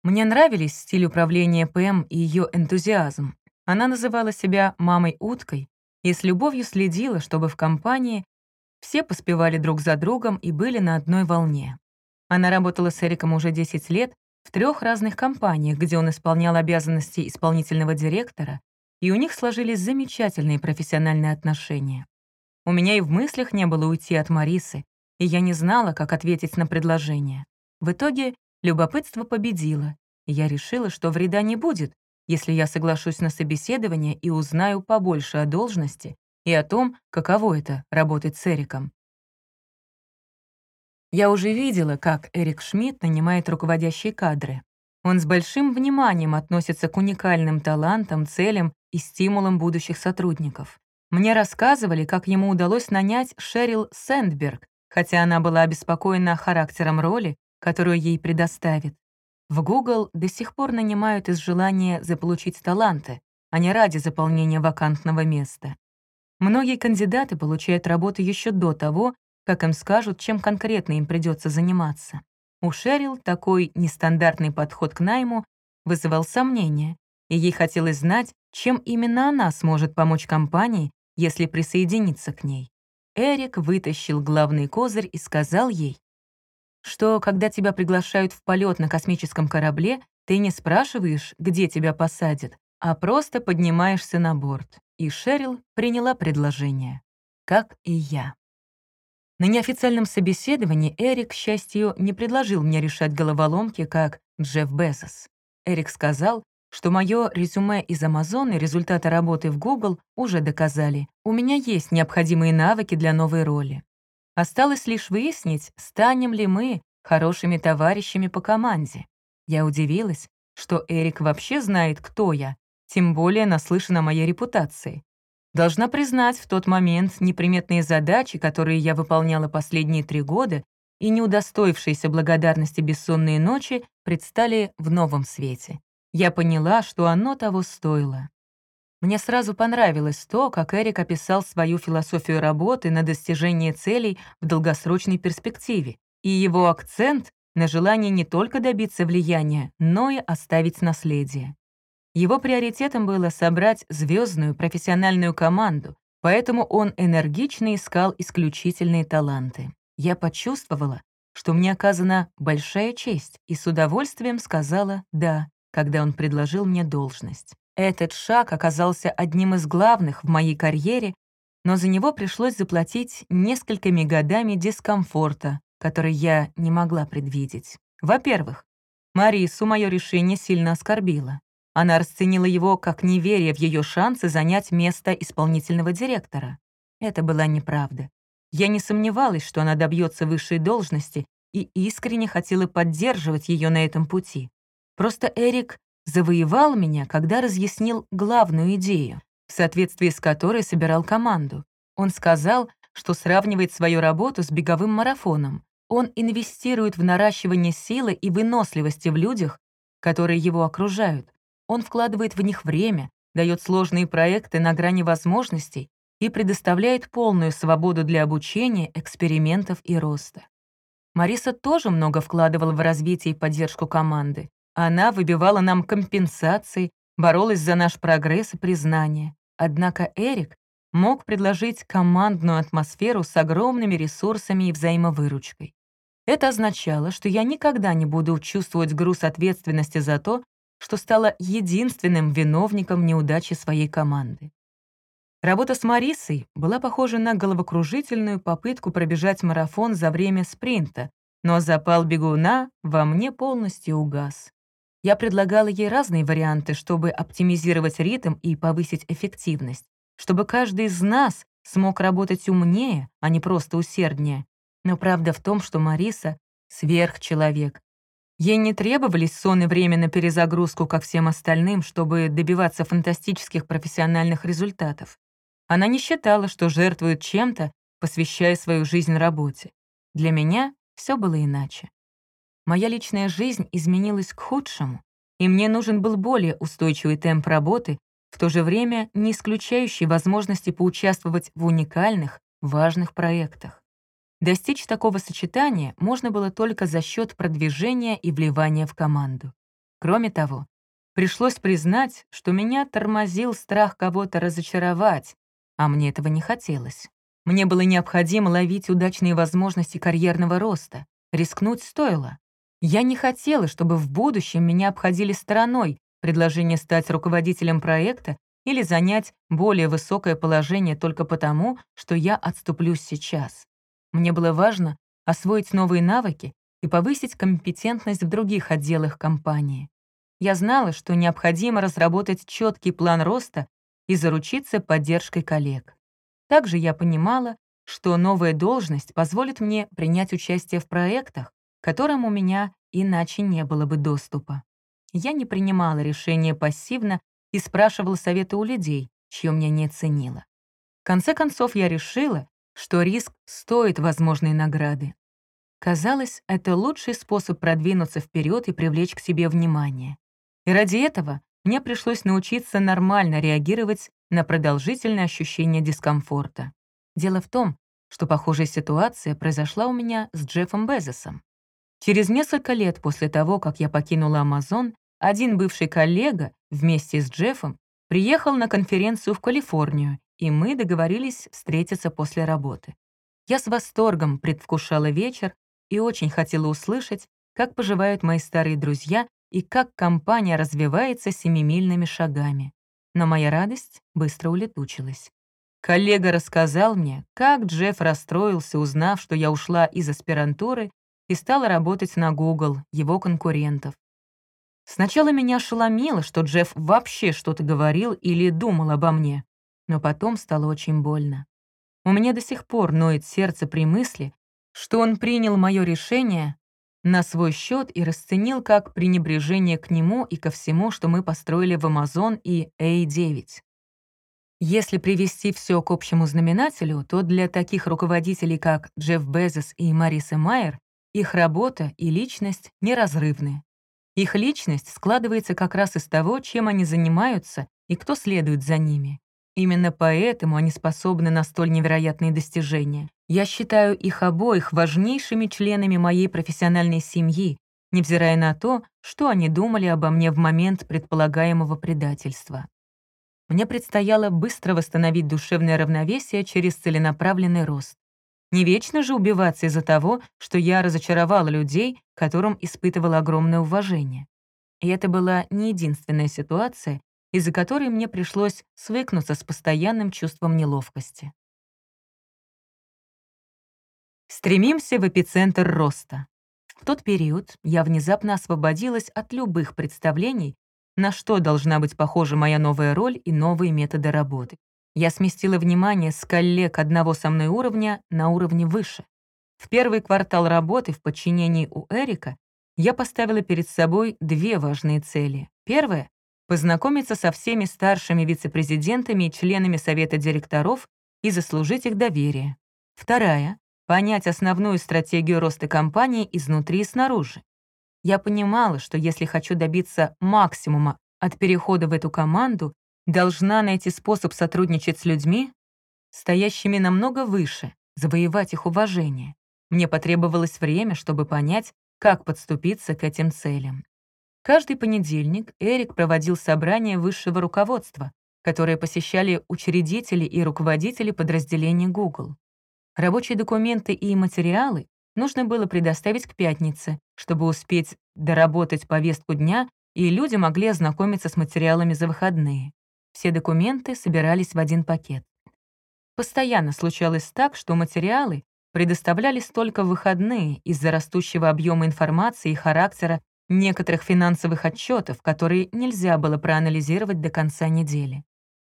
Speaker 1: Мне нравились стиль управления Пэм и ее энтузиазм. Она называла себя «мамой-уткой» и с любовью следила, чтобы в компании все поспевали друг за другом и были на одной волне. Она работала с Эриком уже 10 лет в трех разных компаниях, где он исполнял обязанности исполнительного директора, и у них сложились замечательные профессиональные отношения. У меня и в мыслях не было уйти от Марисы, и я не знала, как ответить на предложение. В итоге любопытство победило, и я решила, что вреда не будет, если я соглашусь на собеседование и узнаю побольше о должности и о том, каково это — работать с Эриком. Я уже видела, как Эрик Шмидт нанимает руководящие кадры. Он с большим вниманием относится к уникальным талантам, целям и стимулам будущих сотрудников. Мне рассказывали, как ему удалось нанять Шерил Сэндберг, хотя она была обеспокоена характером роли, которую ей предоставит. В Google до сих пор нанимают из желания заполучить таланты, а не ради заполнения вакантного места. Многие кандидаты получают работу еще до того, как им скажут, чем конкретно им придется заниматься. У Шерил такой нестандартный подход к найму вызывал сомнения, и ей хотелось знать, чем именно она сможет помочь компании, если присоединиться к ней. Эрик вытащил главный козырь и сказал ей, что когда тебя приглашают в полет на космическом корабле, ты не спрашиваешь, где тебя посадят, а просто поднимаешься на борт и Шерил приняла предложение, как и я. На неофициальном собеседовании Эрик, к счастью, не предложил мне решать головоломки, как Джефф Безос. Эрик сказал, что мое резюме из Амазона и результаты работы в Google уже доказали. У меня есть необходимые навыки для новой роли. Осталось лишь выяснить, станем ли мы хорошими товарищами по команде. Я удивилась, что Эрик вообще знает, кто я, тем более наслышан о моей репутации. Должна признать, в тот момент неприметные задачи, которые я выполняла последние три года, и не удостоившиеся благодарности бессонные ночи предстали в новом свете. Я поняла, что оно того стоило. Мне сразу понравилось то, как Эрик описал свою философию работы на достижение целей в долгосрочной перспективе, и его акцент на желании не только добиться влияния, но и оставить наследие. Его приоритетом было собрать звездную профессиональную команду, поэтому он энергично искал исключительные таланты. Я почувствовала, что мне оказана большая честь, и с удовольствием сказала «да», когда он предложил мне должность. Этот шаг оказался одним из главных в моей карьере, но за него пришлось заплатить несколькими годами дискомфорта, который я не могла предвидеть. Во-первых, Марису мое решение сильно оскорбило. Она расценила его как неверие в ее шансы занять место исполнительного директора. Это была неправда. Я не сомневалась, что она добьется высшей должности и искренне хотела поддерживать ее на этом пути. Просто Эрик завоевал меня, когда разъяснил главную идею, в соответствии с которой собирал команду. Он сказал, что сравнивает свою работу с беговым марафоном. Он инвестирует в наращивание силы и выносливости в людях, которые его окружают, он вкладывает в них время, дает сложные проекты на грани возможностей и предоставляет полную свободу для обучения, экспериментов и роста. Мариса тоже много вкладывала в развитие и поддержку команды. Она выбивала нам компенсации, боролась за наш прогресс и признание. Однако Эрик мог предложить командную атмосферу с огромными ресурсами и взаимовыручкой. Это означало, что я никогда не буду чувствовать груз ответственности за то, что стала единственным виновником неудачи своей команды. Работа с Марисой была похожа на головокружительную попытку пробежать марафон за время спринта, но запал бегуна во мне полностью угас. Я предлагала ей разные варианты, чтобы оптимизировать ритм и повысить эффективность, чтобы каждый из нас смог работать умнее, а не просто усерднее. Но правда в том, что Мариса — сверхчеловек. Ей не требовались сон и время на перезагрузку, как всем остальным, чтобы добиваться фантастических профессиональных результатов. Она не считала, что жертвует чем-то, посвящая свою жизнь работе. Для меня все было иначе. Моя личная жизнь изменилась к худшему, и мне нужен был более устойчивый темп работы, в то же время не исключающий возможности поучаствовать в уникальных, важных проектах. Достичь такого сочетания можно было только за счет продвижения и вливания в команду. Кроме того, пришлось признать, что меня тормозил страх кого-то разочаровать, а мне этого не хотелось. Мне было необходимо ловить удачные возможности карьерного роста. Рискнуть стоило. Я не хотела, чтобы в будущем меня обходили стороной предложение стать руководителем проекта или занять более высокое положение только потому, что я отступлюсь сейчас. Мне было важно освоить новые навыки и повысить компетентность в других отделах компании. Я знала, что необходимо разработать четкий план роста и заручиться поддержкой коллег. Также я понимала, что новая должность позволит мне принять участие в проектах, которым у меня иначе не было бы доступа. Я не принимала решения пассивно и спрашивала советы у людей, чье мнение ценила. В конце концов, я решила, что риск стоит возможной награды. Казалось, это лучший способ продвинуться вперед и привлечь к себе внимание. И ради этого мне пришлось научиться нормально реагировать на продолжительное ощущение дискомфорта. Дело в том, что похожая ситуация произошла у меня с Джеффом Безосом. Через несколько лет после того, как я покинула Амазон, один бывший коллега вместе с Джеффом приехал на конференцию в Калифорнию, и мы договорились встретиться после работы. Я с восторгом предвкушала вечер и очень хотела услышать, как поживают мои старые друзья и как компания развивается семимильными шагами. Но моя радость быстро улетучилась. Коллега рассказал мне, как Джефф расстроился, узнав, что я ушла из аспирантуры и стала работать на Google, его конкурентов. Сначала меня ошеломило, что Джефф вообще что-то говорил или думал обо мне, но потом стало очень больно. У меня до сих пор ноет сердце при мысли, что он принял мое решение на свой счет и расценил как пренебрежение к нему и ко всему, что мы построили в Amazon и A9. Если привести все к общему знаменателю, то для таких руководителей, как Джефф Безос и Мариса Майер, их работа и личность неразрывны. Их личность складывается как раз из того, чем они занимаются и кто следует за ними. Именно поэтому они способны на столь невероятные достижения. Я считаю их обоих важнейшими членами моей профессиональной семьи, невзирая на то, что они думали обо мне в момент предполагаемого предательства. Мне предстояло быстро восстановить душевное равновесие через целенаправленный рост. Не вечно же убиваться из-за того, что я разочаровала людей, которым испытывала огромное уважение. И это была не единственная ситуация, из-за которой мне пришлось свыкнуться с постоянным чувством неловкости. Стремимся в эпицентр роста. В тот период я внезапно освободилась от любых представлений, на что должна быть похожа моя новая роль и новые методы работы. Я сместила внимание с коллег одного со мной уровня на уровне выше. В первый квартал работы в подчинении у Эрика я поставила перед собой две важные цели. Первая — познакомиться со всеми старшими вице-президентами и членами совета директоров и заслужить их доверие. Вторая — понять основную стратегию роста компании изнутри и снаружи. Я понимала, что если хочу добиться максимума от перехода в эту команду, должна найти способ сотрудничать с людьми, стоящими намного выше, завоевать их уважение. Мне потребовалось время, чтобы понять, как подступиться к этим целям. Каждый понедельник Эрик проводил собрания высшего руководства, которые посещали учредители и руководители подразделений Google. Рабочие документы и материалы нужно было предоставить к пятнице, чтобы успеть доработать повестку дня и люди могли ознакомиться с материалами за выходные. Все документы собирались в один пакет. Постоянно случалось так, что материалы предоставлялись только в выходные из-за растущего объема информации и характера некоторых финансовых отчетов, которые нельзя было проанализировать до конца недели.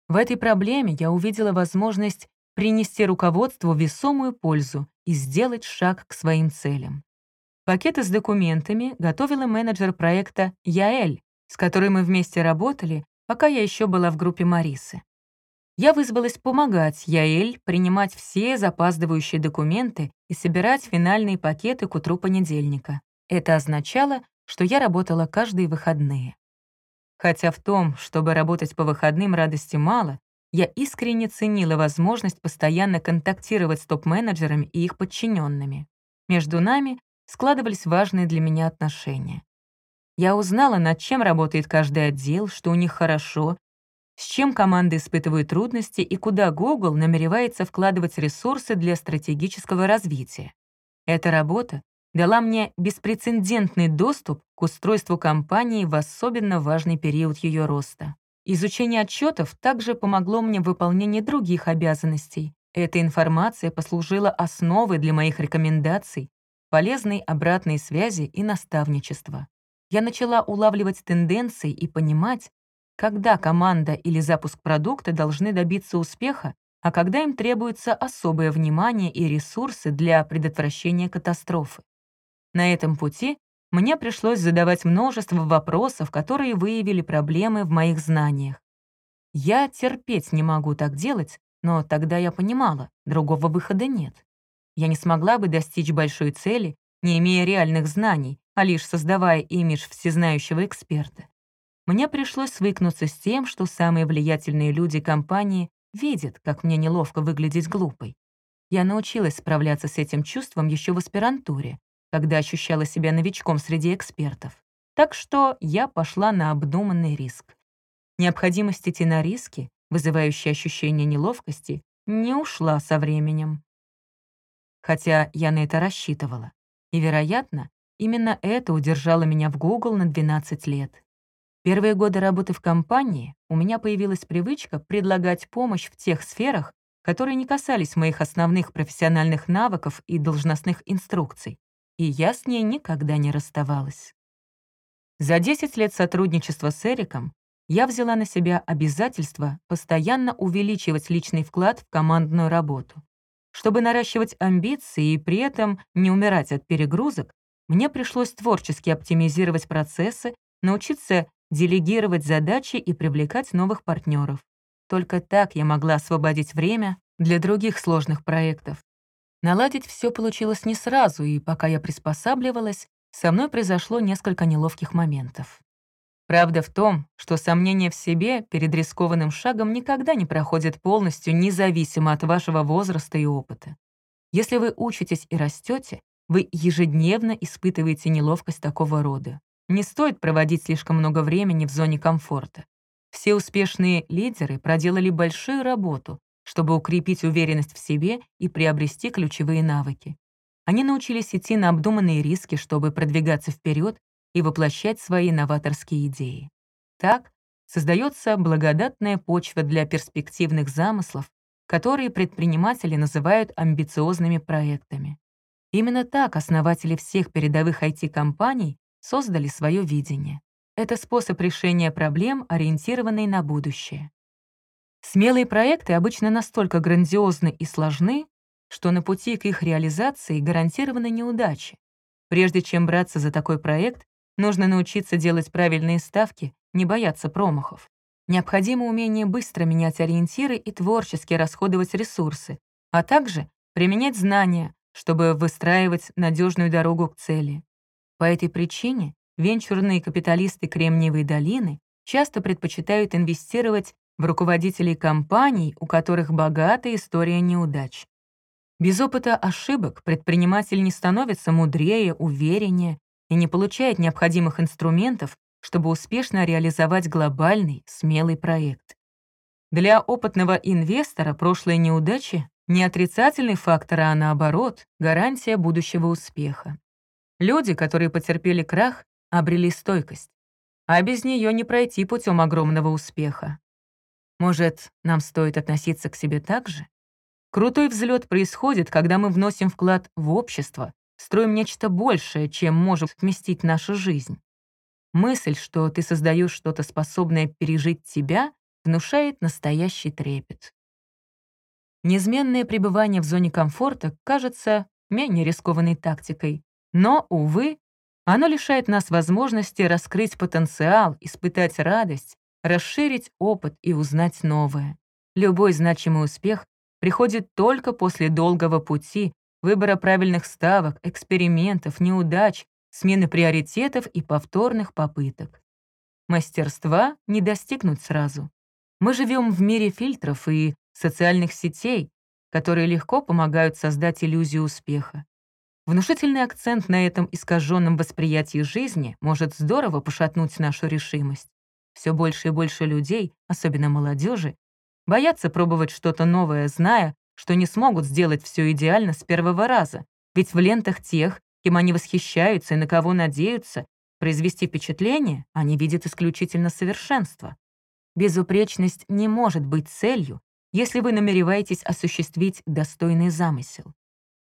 Speaker 1: В этой проблеме я увидела возможность принести руководству весомую пользу и сделать шаг к своим целям. Пакеты с документами готовила менеджер проекта Яэль, с которой мы вместе работали, пока я еще была в группе Марисы. Я вызвалась помогать Яэль принимать все запаздывающие документы и собирать финальные пакеты к утру понедельника. Это означало, что я работала каждые выходные. Хотя в том, чтобы работать по выходным, радости мало, я искренне ценила возможность постоянно контактировать с топ-менеджерами и их подчиненными. Между нами складывались важные для меня отношения. Я узнала, над чем работает каждый отдел, что у них хорошо, с чем команды испытывают трудности и куда Google намеревается вкладывать ресурсы для стратегического развития. Эта работа дала мне беспрецедентный доступ к устройству компании в особенно важный период ее роста. Изучение отчетов также помогло мне в выполнении других обязанностей. Эта информация послужила основой для моих рекомендаций полезной обратной связи и наставничества. Я начала улавливать тенденции и понимать, когда команда или запуск продукта должны добиться успеха, а когда им требуется особое внимание и ресурсы для предотвращения катастрофы. На этом пути мне пришлось задавать множество вопросов, которые выявили проблемы в моих знаниях. Я терпеть не могу так делать, но тогда я понимала, другого выхода нет я не смогла бы достичь большой цели, не имея реальных знаний, а лишь создавая имидж всезнающего эксперта. Мне пришлось свыкнуться с тем, что самые влиятельные люди компании видят, как мне неловко выглядеть глупой. Я научилась справляться с этим чувством еще в аспирантуре, когда ощущала себя новичком среди экспертов. Так что я пошла на обдуманный риск. Необходимость идти на риски, вызывающие ощущение неловкости, не ушла со временем хотя я на это рассчитывала. И, вероятно, именно это удержало меня в Google на 12 лет. Первые годы работы в компании у меня появилась привычка предлагать помощь в тех сферах, которые не касались моих основных профессиональных навыков и должностных инструкций, и я с ней никогда не расставалась. За 10 лет сотрудничества с Эриком я взяла на себя обязательство постоянно увеличивать личный вклад в командную работу. Чтобы наращивать амбиции и при этом не умирать от перегрузок, мне пришлось творчески оптимизировать процессы, научиться делегировать задачи и привлекать новых партнеров. Только так я могла освободить время для других сложных проектов. Наладить все получилось не сразу, и пока я приспосабливалась, со мной произошло несколько неловких моментов. Правда в том, что сомнение в себе перед рискованным шагом никогда не проходит полностью, независимо от вашего возраста и опыта. Если вы учитесь и растете, вы ежедневно испытываете неловкость такого рода. Не стоит проводить слишком много времени в зоне комфорта. Все успешные лидеры проделали большую работу, чтобы укрепить уверенность в себе и приобрести ключевые навыки. Они научились идти на обдуманные риски, чтобы продвигаться вперед и воплощать свои новаторские идеи. Так создается благодатная почва для перспективных замыслов, которые предприниматели называют амбициозными проектами. Именно так основатели всех передовых IT-компаний создали свое видение. Это способ решения проблем, ориентированный на будущее. Смелые проекты обычно настолько грандиозны и сложны, что на пути к их реализации гарантированы неудачи. Прежде чем браться за такой проект, Нужно научиться делать правильные ставки, не бояться промахов. Необходимо умение быстро менять ориентиры и творчески расходовать ресурсы, а также применять знания, чтобы выстраивать надежную дорогу к цели. По этой причине венчурные капиталисты Кремниевой долины часто предпочитают инвестировать руководителей компаний, у которых богатая история неудач. Без опыта ошибок предприниматель не становится мудрее, увереннее и не получает необходимых инструментов, чтобы успешно реализовать глобальный, смелый проект. Для опытного инвестора прошлые неудачи — не отрицательный фактор, а наоборот, гарантия будущего успеха. Люди, которые потерпели крах, обрели стойкость. а без нее не пройти путем огромного успеха. Может, нам стоит относиться к себе так же? Крутой взлет происходит, когда мы вносим вклад в общество, строим нечто большее, чем может вместить наша жизнь. Мысль, что ты создаешь что-то способное пережить тебя, внушает настоящий трепет. Неизменное пребывание в зоне комфорта кажется менее рискованной тактикой, но, увы, оно лишает нас возможности раскрыть потенциал, испытать радость, расширить опыт и узнать новое. Любой значимый успех приходит только после долгого пути, выбора правильных ставок, экспериментов, неудач, смены приоритетов и повторных попыток. Мастерства не достигнуть сразу. Мы живем в мире фильтров и социальных сетей, которые легко помогают создать иллюзию успеха. Внушительный акцент на этом искаженном восприятии жизни может здорово пошатнуть нашу решимость. Все больше и больше людей, особенно молодежи, боятся пробовать что-то новое, зная, что не смогут сделать все идеально с первого раза, ведь в лентах тех, кем они восхищаются и на кого надеются, произвести впечатление они видят исключительно совершенство. Безупречность не может быть целью, если вы намереваетесь осуществить достойный замысел.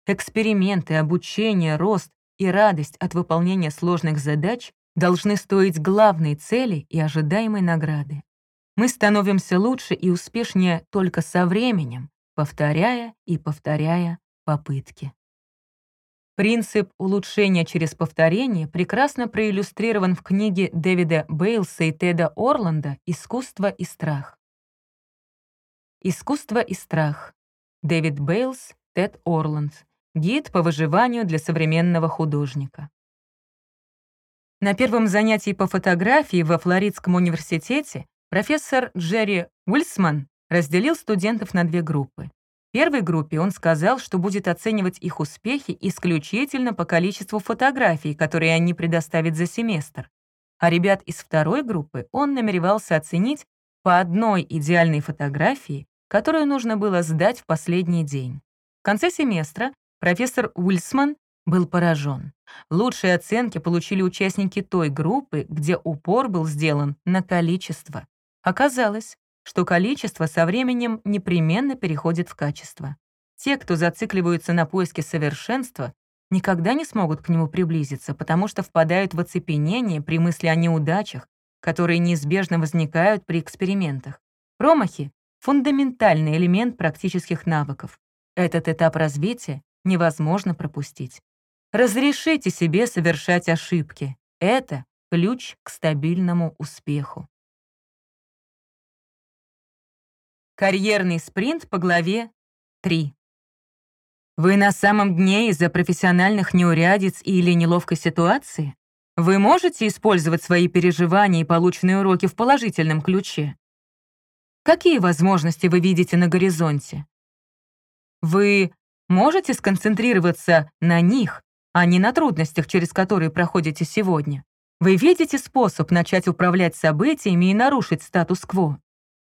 Speaker 1: Эксперименты, обучение, рост и радость от выполнения сложных задач должны стоить главной цели и ожидаемой награды. Мы становимся лучше и успешнее только со временем, повторяя и повторяя попытки. Принцип улучшения через повторение прекрасно проиллюстрирован в книге Дэвида Бейлса и Теда Орланда «Искусство и страх». «Искусство и страх». Дэвид Бейлс, Тед Орланд. Гид по выживанию для современного художника. На первом занятии по фотографии во Флоридском университете профессор Джерри Уильсман разделил студентов на две группы. Первой группе он сказал, что будет оценивать их успехи исключительно по количеству фотографий, которые они предоставят за семестр. А ребят из второй группы он намеревался оценить по одной идеальной фотографии, которую нужно было сдать в последний день. В конце семестра профессор Уильсман был поражен. Лучшие оценки получили участники той группы, где упор был сделан на количество. Оказалось, что количество со временем непременно переходит в качество. Те, кто зацикливаются на поиске совершенства, никогда не смогут к нему приблизиться, потому что впадают в оцепенение при мысли о неудачах, которые неизбежно возникают при экспериментах. Промахи — фундаментальный элемент практических навыков. Этот этап развития невозможно пропустить. Разрешите себе совершать ошибки. Это ключ к стабильному успеху. Карьерный спринт по главе 3. Вы на самом дне из-за профессиональных неурядиц или неловкой ситуации? Вы можете использовать свои переживания и полученные уроки в положительном ключе? Какие возможности вы видите на горизонте? Вы можете сконцентрироваться на них, а не на трудностях, через которые проходите сегодня. Вы видите способ начать управлять событиями и нарушить статус-кво.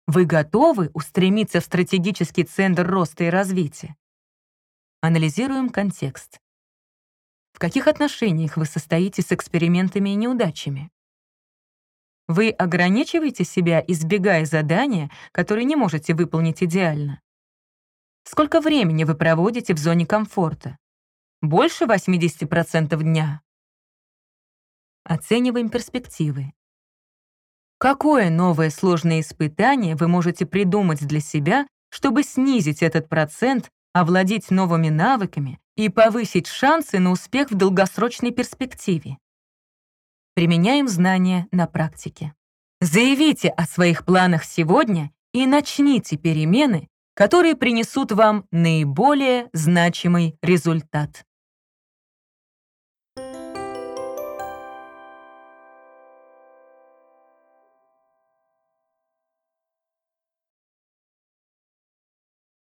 Speaker 1: Вы готовы устремиться в стратегический центр роста и развития? Анализируем контекст. В каких отношениях вы состоите с экспериментами и неудачами? Вы ограничиваете себя, избегая задания, которые не можете выполнить идеально? Сколько времени вы проводите в зоне комфорта? Больше 80% дня? Оцениваем перспективы. Какое новое сложное испытание вы можете придумать для себя, чтобы снизить этот процент, овладеть новыми навыками и повысить шансы на успех в долгосрочной перспективе? Применяем знания на практике. Заявите о своих планах сегодня и начните перемены, которые принесут вам наиболее значимый результат.